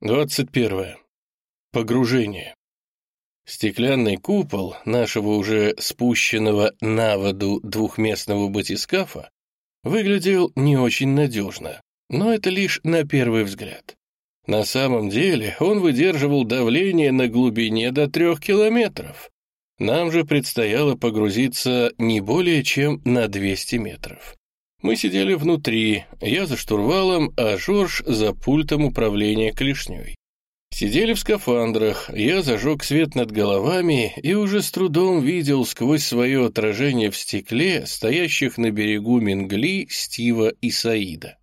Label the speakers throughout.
Speaker 1: 21. Погружение. Стеклянный купол нашего уже спущенного на воду двухместного батискафа выглядел не очень надежно, но это лишь на первый взгляд. На самом деле он выдерживал давление на глубине до трех километров. Нам же предстояло погрузиться не более чем на 200 метров. Мы сидели внутри, я за штурвалом, а Жорж за пультом управления клешней. Сидели в скафандрах, я зажег свет над головами и уже с трудом видел сквозь свое отражение в стекле стоящих на берегу Мингли, Стива и Саида.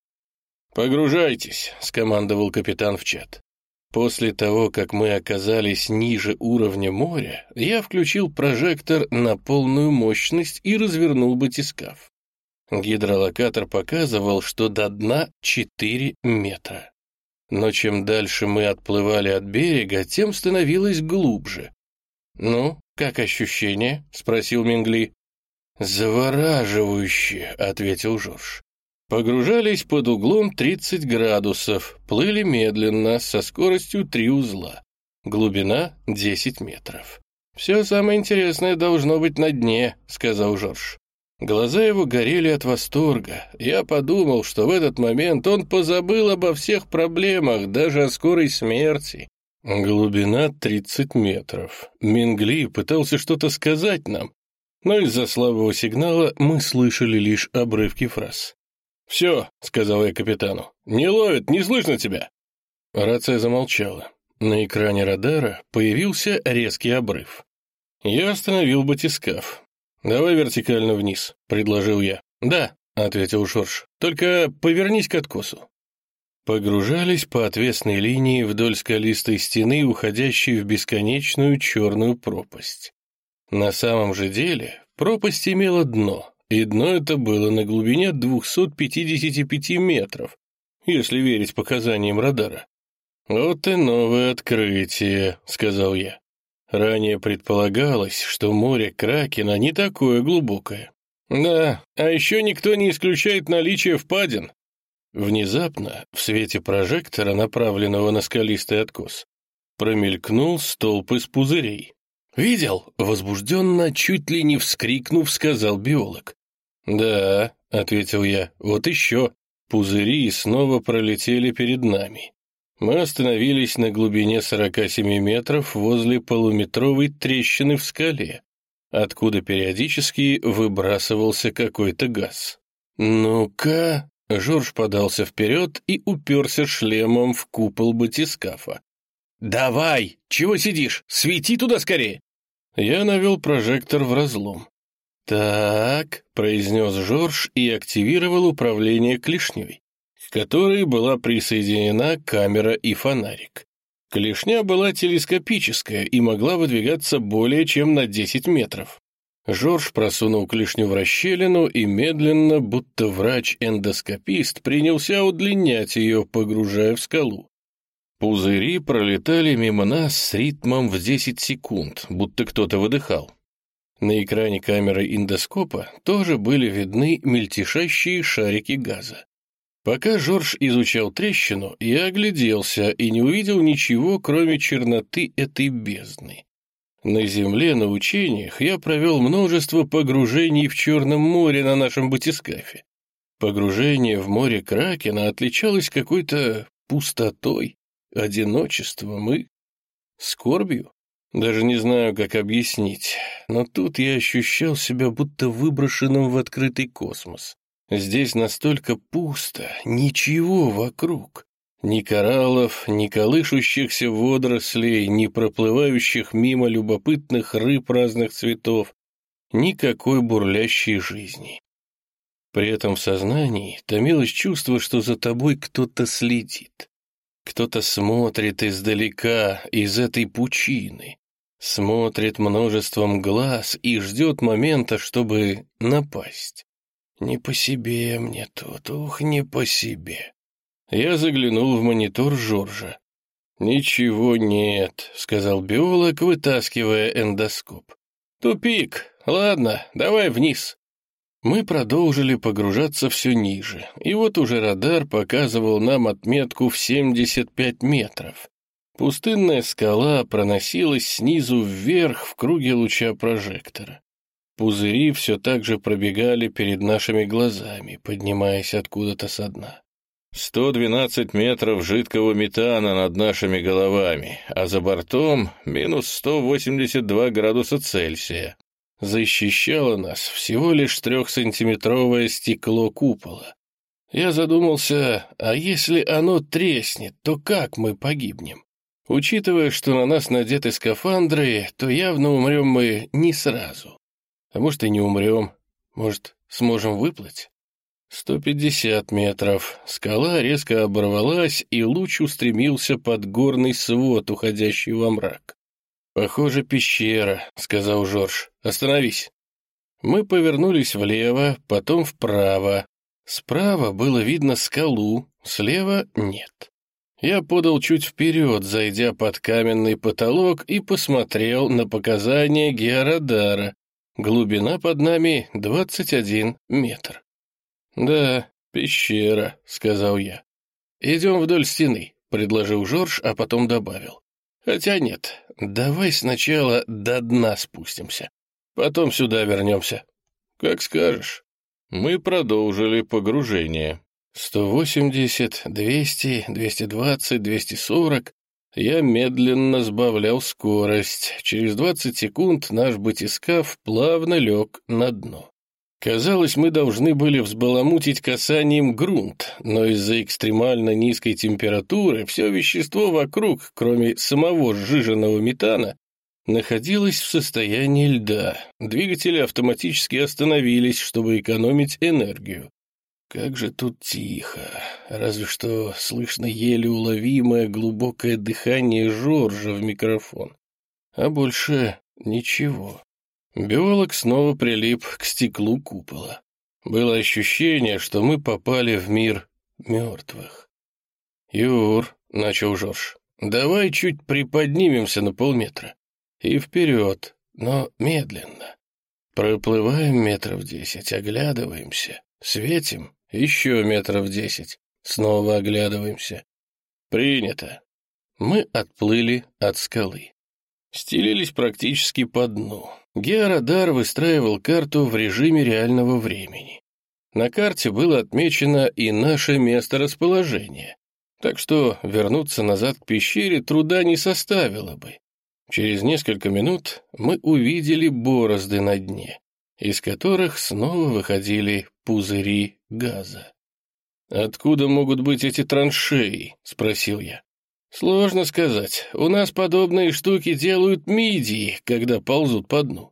Speaker 1: «Погружайтесь», — скомандовал капитан в чат. После того, как мы оказались ниже уровня моря, я включил прожектор на полную мощность и развернул батискаф. Гидролокатор показывал, что до дна 4 метра. Но чем дальше мы отплывали от берега, тем становилось глубже. «Ну, как ощущение?» — спросил Мингли. «Завораживающе», — ответил Жорж. Погружались под углом 30 градусов, плыли медленно, со скоростью 3 узла. Глубина 10 метров. «Все самое интересное должно быть на дне», — сказал Жорж. Глаза его горели от восторга. Я подумал, что в этот момент он позабыл обо всех проблемах, даже о скорой смерти. Глубина 30 метров. Мингли пытался что-то сказать нам, но из-за слабого сигнала мы слышали лишь обрывки фраз. «Все», — сказал я капитану, — «не ловит, не слышно тебя». Рация замолчала. На экране радара появился резкий обрыв. Я остановил батискаф. «Давай вертикально вниз», — предложил я. «Да», — ответил Шорш, — «только повернись к откосу». Погружались по отвесной линии вдоль скалистой стены, уходящей в бесконечную черную пропасть. На самом же деле пропасть имела дно, и дно это было на глубине 255 метров, если верить показаниям радара. «Вот и новое открытие», — сказал я. Ранее предполагалось, что море Кракена не такое глубокое. Да, а еще никто не исключает наличие впадин. Внезапно, в свете прожектора, направленного на скалистый откос, промелькнул столб из пузырей. «Видел?» — возбужденно, чуть ли не вскрикнув, сказал биолог. «Да», — ответил я, — «вот еще». Пузыри снова пролетели перед нами. Мы остановились на глубине 47 метров возле полуметровой трещины в скале, откуда периодически выбрасывался какой-то газ. «Ну-ка...» — Жорж подался вперед и уперся шлемом в купол батискафа. «Давай! Чего сидишь? Свети туда скорее!» Я навел прожектор в разлом. «Так», — произнес Жорж и активировал управление клешней к которой была присоединена камера и фонарик. Клешня была телескопическая и могла выдвигаться более чем на 10 метров. Жорж просунул клешню в расщелину и медленно, будто врач-эндоскопист, принялся удлинять ее, погружая в скалу. Пузыри пролетали мимо нас с ритмом в 10 секунд, будто кто-то выдыхал. На экране камеры эндоскопа тоже были видны мельтешащие шарики газа. Пока Жорж изучал трещину, я огляделся и не увидел ничего, кроме черноты этой бездны. На Земле на учениях я провел множество погружений в Черном море на нашем батискафе. Погружение в море Кракена отличалось какой-то пустотой, одиночеством и скорбью. Даже не знаю, как объяснить, но тут я ощущал себя будто выброшенным в открытый космос. Здесь настолько пусто, ничего вокруг. Ни кораллов, ни колышущихся водорослей, ни проплывающих мимо любопытных рыб разных цветов, никакой бурлящей жизни. При этом в сознании томилось чувство, что за тобой кто-то следит. Кто-то смотрит издалека, из этой пучины, смотрит множеством глаз и ждет момента, чтобы напасть. Не по себе мне тут, ух, не по себе. Я заглянул в монитор Жоржа. «Ничего нет», — сказал биолог, вытаскивая эндоскоп. «Тупик. Ладно, давай вниз». Мы продолжили погружаться все ниже, и вот уже радар показывал нам отметку в 75 метров. Пустынная скала проносилась снизу вверх в круге луча прожектора. Пузыри все так же пробегали перед нашими глазами, поднимаясь откуда-то со дна. 112 метров жидкого метана над нашими головами, а за бортом минус 182 градуса Цельсия. Защищало нас всего лишь трехсантиметровое стекло купола. Я задумался, а если оно треснет, то как мы погибнем? Учитывая, что на нас надеты скафандры, то явно умрем мы не сразу. А может, и не умрем. Может, сможем выплыть? 150 метров. Скала резко оборвалась, и луч устремился под горный свод, уходящий во мрак. «Похоже, пещера», — сказал Жорж. «Остановись». Мы повернулись влево, потом вправо. Справа было видно скалу, слева — нет. Я подал чуть вперед, зайдя под каменный потолок, и посмотрел на показания георадара, Глубина под нами 21 метр. «Да, пещера», — сказал я. «Идем вдоль стены», — предложил Жорж, а потом добавил. «Хотя нет, давай сначала до дна спустимся, потом сюда вернемся». «Как скажешь». Мы продолжили погружение. 180, 200, 220, 240. Я медленно сбавлял скорость. Через 20 секунд наш батискаф плавно лег на дно. Казалось, мы должны были взбаламутить касанием грунт, но из-за экстремально низкой температуры все вещество вокруг, кроме самого сжиженного метана, находилось в состоянии льда. Двигатели автоматически остановились, чтобы экономить энергию. Как же тут тихо, разве что слышно еле уловимое глубокое дыхание Жоржа в микрофон. А больше ничего. Биолог снова прилип к стеклу купола. Было ощущение, что мы попали в мир мертвых. «Юр», — начал Жорж, — «давай чуть приподнимемся на полметра. И вперед, но медленно. Проплываем метров десять, оглядываемся, светим еще метров десять. Снова оглядываемся. Принято. Мы отплыли от скалы. Стелились практически по дну. Георадар выстраивал карту в режиме реального времени. На карте было отмечено и наше месторасположение, так что вернуться назад к пещере труда не составило бы. Через несколько минут мы увидели борозды на дне, из которых снова выходили пузыри газа. «Откуда могут быть эти траншеи?» — спросил я. «Сложно сказать. У нас подобные штуки делают мидии, когда ползут по дну».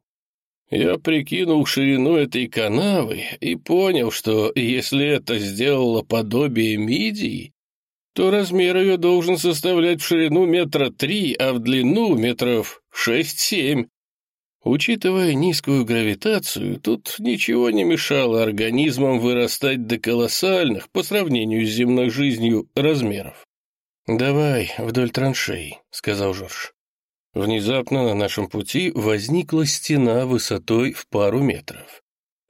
Speaker 1: Я прикинул ширину этой канавы и понял, что если это сделало подобие мидии, то размер ее должен составлять в ширину метра три, а в длину метров шесть-семь. Учитывая низкую гравитацию, тут ничего не мешало организмам вырастать до колоссальных, по сравнению с земной жизнью, размеров. «Давай вдоль траншей», — сказал Жорж. Внезапно на нашем пути возникла стена высотой в пару метров.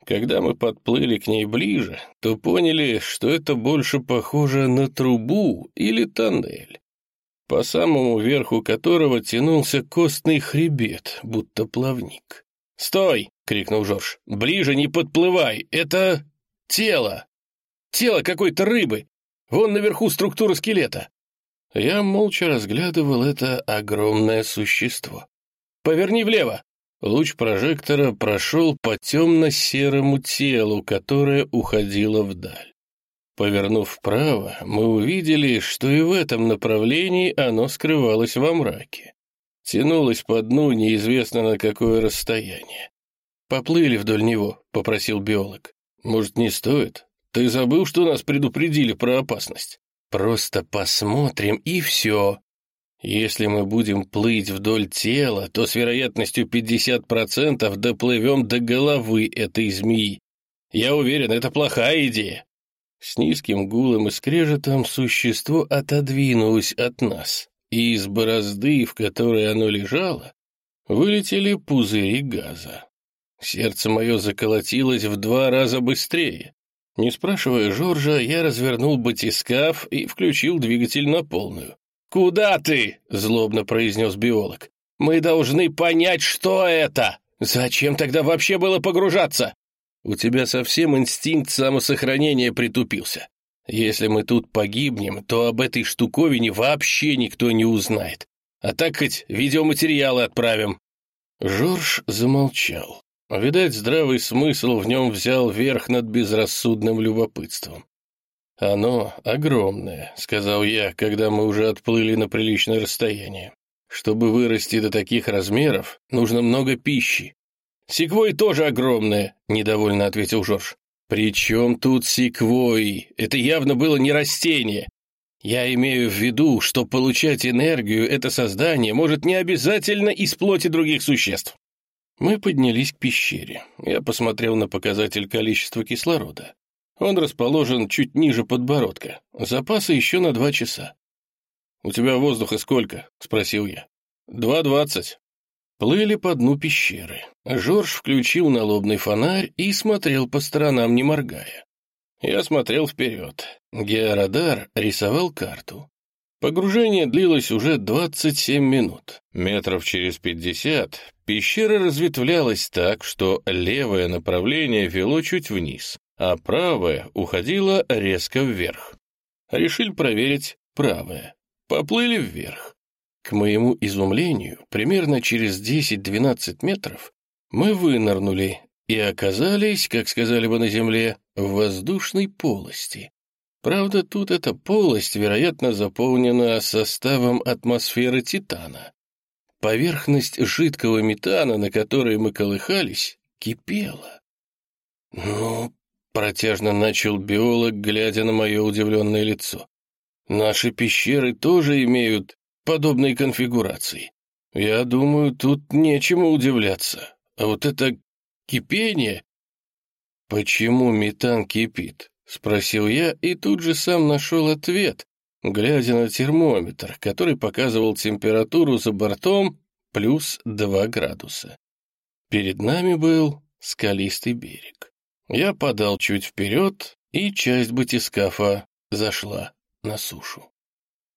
Speaker 1: Когда мы подплыли к ней ближе, то поняли, что это больше похоже на трубу или тоннель по самому верху которого тянулся костный хребет, будто плавник. «Стой!» — крикнул Жорж. «Ближе не подплывай! Это тело! Тело какой-то рыбы! Вон наверху структура скелета!» Я молча разглядывал это огромное существо. «Поверни влево!» Луч прожектора прошел по темно-серому телу, которое уходило вдаль. Повернув вправо, мы увидели, что и в этом направлении оно скрывалось во мраке. Тянулось по дну неизвестно на какое расстояние. «Поплыли вдоль него», — попросил биолог. «Может, не стоит? Ты забыл, что нас предупредили про опасность? Просто посмотрим, и все. Если мы будем плыть вдоль тела, то с вероятностью 50% доплывем до головы этой змеи. Я уверен, это плохая идея». С низким гулом и скрежетом существо отодвинулось от нас, и из борозды, в которой оно лежало, вылетели пузыри газа. Сердце мое заколотилось в два раза быстрее. Не спрашивая Жоржа, я развернул батискаф и включил двигатель на полную. «Куда ты?» — злобно произнес биолог. «Мы должны понять, что это! Зачем тогда вообще было погружаться?» «У тебя совсем инстинкт самосохранения притупился. Если мы тут погибнем, то об этой штуковине вообще никто не узнает. А так хоть видеоматериалы отправим». Жорж замолчал. Видать, здравый смысл в нем взял верх над безрассудным любопытством. «Оно огромное», — сказал я, когда мы уже отплыли на приличное расстояние. «Чтобы вырасти до таких размеров, нужно много пищи». «Секвой тоже огромное», — недовольно ответил Жорж. «При чем тут секвой? Это явно было не растение. Я имею в виду, что получать энергию это создание может не обязательно из плоти других существ». Мы поднялись к пещере. Я посмотрел на показатель количества кислорода. Он расположен чуть ниже подбородка. Запасы еще на два часа. «У тебя воздуха сколько?» — спросил я. «Два двадцать». Плыли по дну пещеры. Жорж включил налобный фонарь и смотрел по сторонам, не моргая. Я смотрел вперед. Георадар рисовал карту. Погружение длилось уже 27 минут. Метров через 50 пещера разветвлялась так, что левое направление вело чуть вниз, а правое уходило резко вверх. Решили проверить правое. Поплыли вверх. К моему изумлению, примерно через 10-12 метров мы вынырнули и оказались, как сказали бы на Земле, в воздушной полости. Правда, тут эта полость, вероятно, заполнена составом атмосферы Титана. Поверхность жидкого метана, на которой мы колыхались, кипела. «Ну, Протяжно начал биолог, глядя на мое удивленное лицо. Наши пещеры тоже имеют подобные конфигурации. Я думаю, тут нечему удивляться. А вот это кипение... Почему метан кипит? Спросил я и тут же сам нашел ответ, глядя на термометр, который показывал температуру за бортом плюс 2 градуса. Перед нами был скалистый берег. Я подал чуть вперед, и часть батискафа зашла на сушу.